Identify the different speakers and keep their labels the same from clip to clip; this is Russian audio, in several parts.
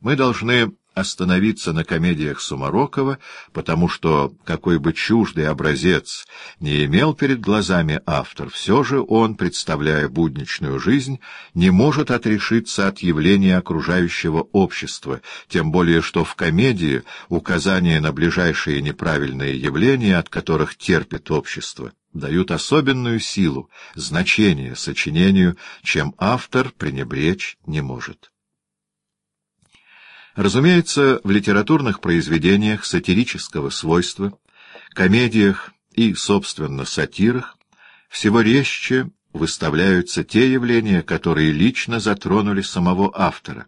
Speaker 1: Мы должны остановиться на комедиях Сумарокова, потому что, какой бы чуждый образец не имел перед глазами автор, все же он, представляя будничную жизнь, не может отрешиться от явления окружающего общества, тем более что в комедии указания на ближайшие неправильные явления, от которых терпит общество, дают особенную силу, значение сочинению, чем автор пренебречь не может. Разумеется, в литературных произведениях сатирического свойства, комедиях и, собственно, сатирах всего резче выставляются те явления, которые лично затронули самого автора.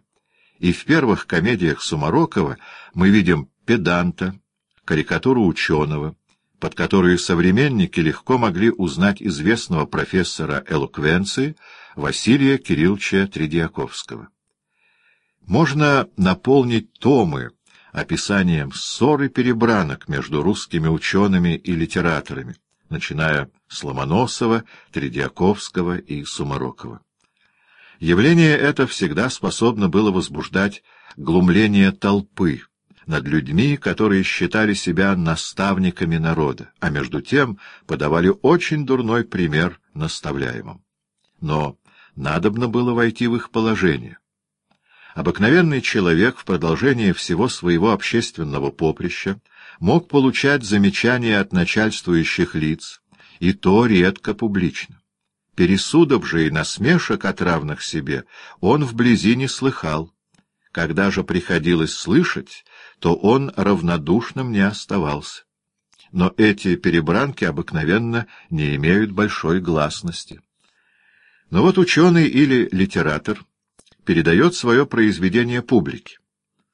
Speaker 1: И в первых комедиях Сумарокова мы видим педанта, карикатуру ученого, под которую современники легко могли узнать известного профессора элоквенции Василия Кирилловича Тредиаковского. Можно наполнить томы описанием ссор и перебранок между русскими учеными и литераторами, начиная с Ломоносова, Тредиаковского и Сумарокова. Явление это всегда способно было возбуждать глумление толпы над людьми, которые считали себя наставниками народа, а между тем подавали очень дурной пример наставляемым. Но надобно было войти в их положение. Обыкновенный человек в продолжение всего своего общественного поприща мог получать замечания от начальствующих лиц, и то редко публично. Пересудов же и насмешек от равных себе он вблизи не слыхал. Когда же приходилось слышать, то он равнодушным не оставался. Но эти перебранки обыкновенно не имеют большой гласности. Но вот ученый или литератор — передает свое произведение публике,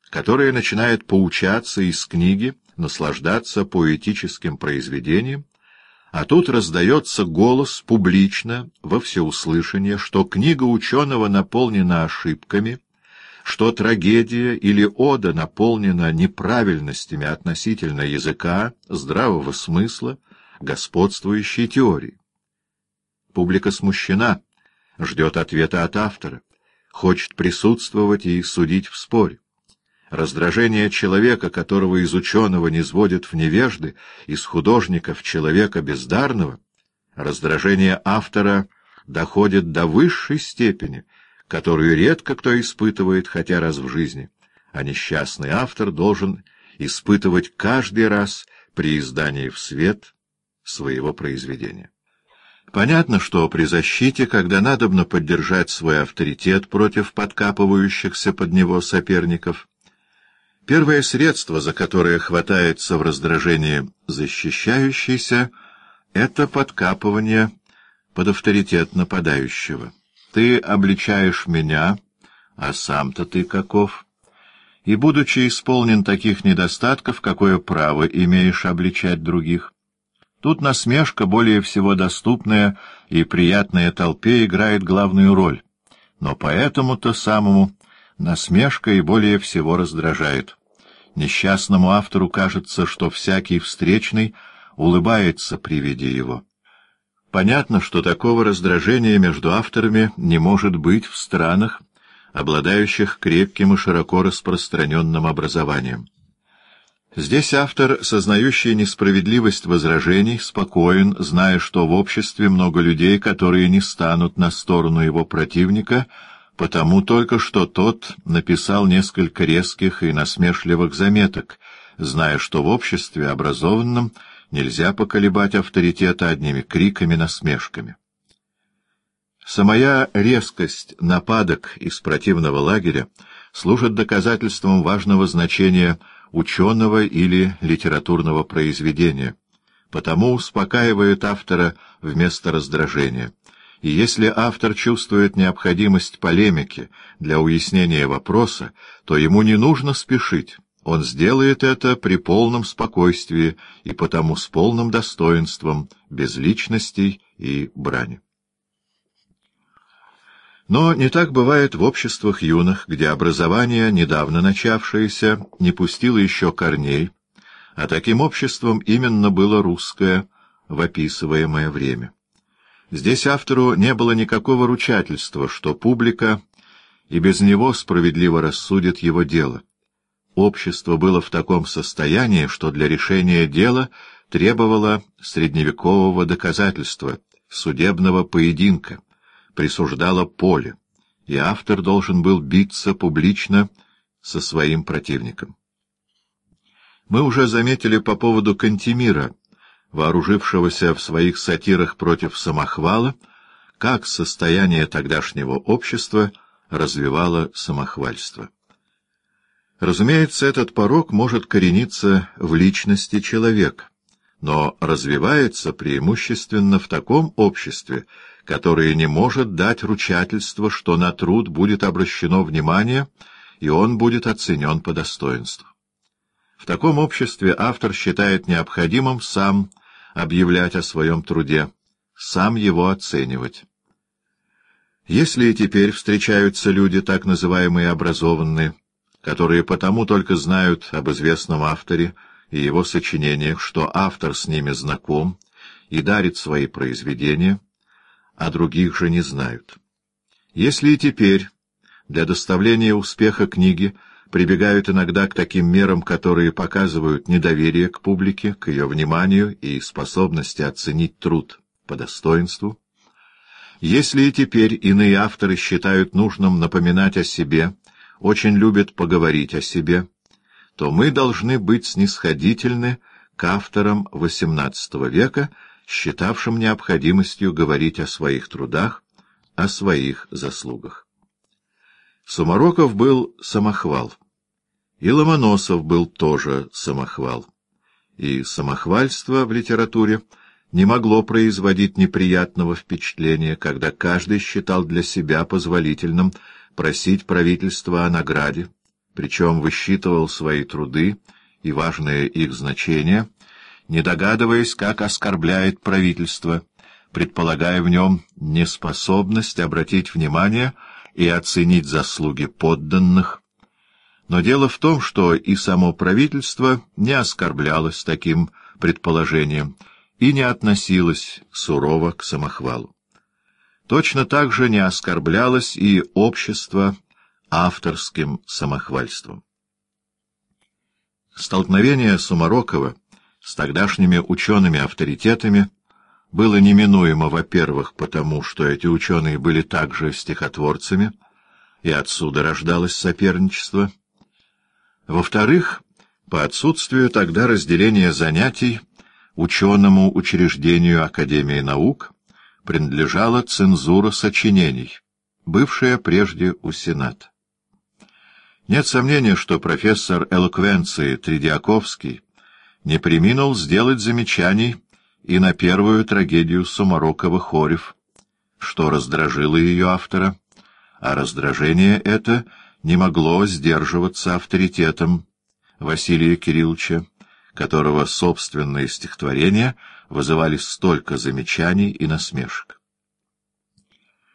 Speaker 1: которая начинает поучаться из книги, наслаждаться поэтическим произведением, а тут раздается голос публично, во всеуслышание, что книга ученого наполнена ошибками, что трагедия или ода наполнена неправильностями относительно языка, здравого смысла, господствующей теории. Публика смущена, ждет ответа от автора хочет присутствовать и судить в споре. Раздражение человека, которого из ученого не сводят в невежды, из художника в человека бездарного, раздражение автора доходит до высшей степени, которую редко кто испытывает хотя раз в жизни, а несчастный автор должен испытывать каждый раз при издании в свет своего произведения. Понятно, что при защите, когда надобно поддержать свой авторитет против подкапывающихся под него соперников, первое средство, за которое хватается в раздражении защищающийся, это подкапывание под авторитет нападающего. Ты обличаешь меня, а сам-то ты каков? И, будучи исполнен таких недостатков, какое право имеешь обличать других? Тут насмешка, более всего доступная и приятная толпе, играет главную роль. Но поэтому-то самому насмешка и более всего раздражает. Несчастному автору кажется, что всякий встречный улыбается при виде его. Понятно, что такого раздражения между авторами не может быть в странах, обладающих крепким и широко распространенным образованием. Здесь автор, сознающий несправедливость возражений, спокоен, зная, что в обществе много людей, которые не станут на сторону его противника, потому только что тот написал несколько резких и насмешливых заметок, зная, что в обществе образованном нельзя поколебать авторитета одними криками-насмешками. Самая резкость нападок из противного лагеря служит доказательством важного значения ученого или литературного произведения, потому успокаивает автора вместо раздражения. И если автор чувствует необходимость полемики для уяснения вопроса, то ему не нужно спешить. Он сделает это при полном спокойствии и потому с полным достоинством, без личностей и брани. Но не так бывает в обществах юных, где образование, недавно начавшееся, не пустило еще корней, а таким обществом именно было русское в описываемое время. Здесь автору не было никакого ручательства, что публика и без него справедливо рассудит его дело. Общество было в таком состоянии, что для решения дела требовало средневекового доказательства, судебного поединка, присуждало поле, и автор должен был биться публично со своим противником. Мы уже заметили по поводу Кантемира, вооружившегося в своих сатирах против самохвала, как состояние тогдашнего общества развивало самохвальство. Разумеется, этот порог может корениться в личности человека, но развивается преимущественно в таком обществе, которое не может дать ручательство, что на труд будет обращено внимание, и он будет оценен по достоинству. В таком обществе автор считает необходимым сам объявлять о своем труде, сам его оценивать. Если и теперь встречаются люди, так называемые образованные, которые потому только знают об известном авторе и его сочинениях, что автор с ними знаком и дарит свои произведения, а других же не знают. Если и теперь для доставления успеха книги прибегают иногда к таким мерам, которые показывают недоверие к публике, к ее вниманию и способности оценить труд по достоинству. Если и теперь иные авторы считают нужным напоминать о себе, очень любят поговорить о себе, то мы должны быть снисходительны к авторам XVIII века, считавшим необходимостью говорить о своих трудах, о своих заслугах. Сумароков был самохвал. И Ломоносов был тоже самохвал. И самохвальство в литературе не могло производить неприятного впечатления, когда каждый считал для себя позволительным просить правительства о награде, причем высчитывал свои труды и важное их значение, не догадываясь, как оскорбляет правительство, предполагая в нем неспособность обратить внимание — и оценить заслуги подданных. Но дело в том, что и само правительство не оскорблялось таким предположением и не относилось сурово к самохвалу. Точно так же не оскорблялось и общество авторским самохвальством. Столкновение Сумарокова с тогдашними учеными-авторитетами было неминуемо, во-первых, потому что эти ученые были также стихотворцами, и отсюда рождалось соперничество. Во-вторых, по отсутствию тогда разделения занятий ученому учреждению Академии наук принадлежала цензура сочинений, бывшая прежде у Сената. Нет сомнения, что профессор элоквенции Тридиаковский не приминул сделать замечаний и на первую трагедию Сумарокова «Хорев», что раздражило ее автора, а раздражение это не могло сдерживаться авторитетом Василия Кирилловича, которого собственные стихотворения вызывали столько замечаний и насмешек.